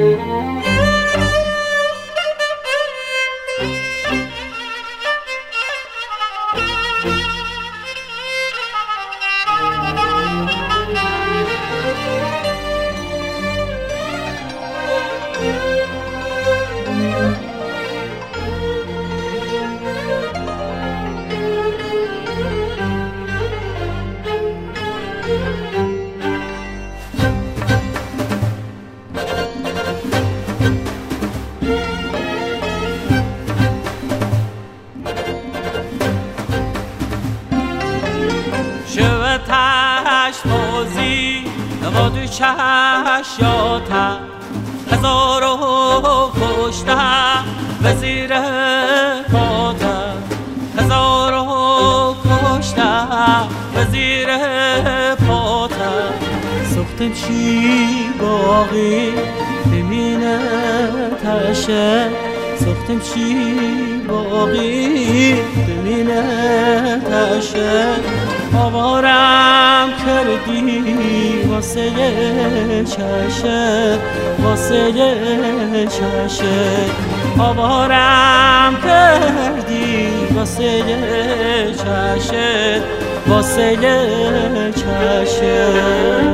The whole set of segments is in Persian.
Música تو چشیاتا هزارو کشته و زیر پاتا هزارو کشته و زیر پاتا سختم چی باقی؟ بمینه تشه سختم چی باقی؟ بمینه تشه آوارم کردی واسه چشه واسه چشه. آوارم کردی واسه چشه واسه چشه.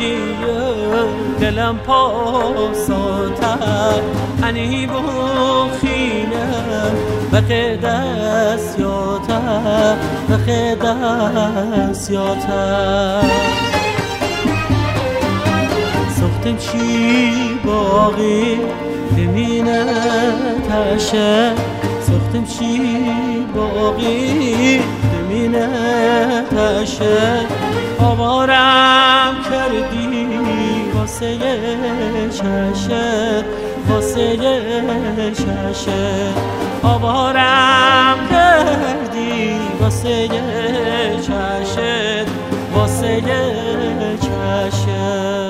کشتی دلم پاساتا انی بخینم بخی دستیاتا بخی دستیاتا سختم چی باقی؟ بمینه تشه. سختم چی باقی؟ تشه. آوارم کردی واسه چشه واسه چشه. آوارم کردی واسه چشه واسه چشه.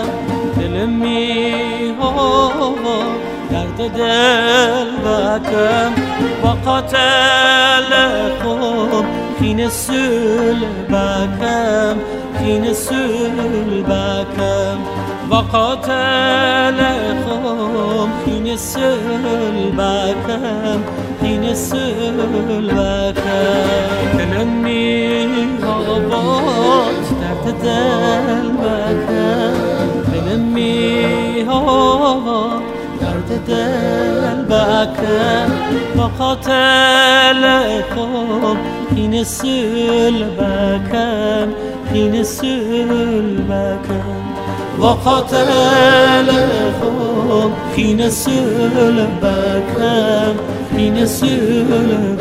می می درد دل بکم با قاتل خوب. خین سول بکم خین سول بکم با قاتل خوب. خین سول بکم خین سول بکم دلم می درد دل درد دل بکم با قاتل خوب خین سول بکم خین سول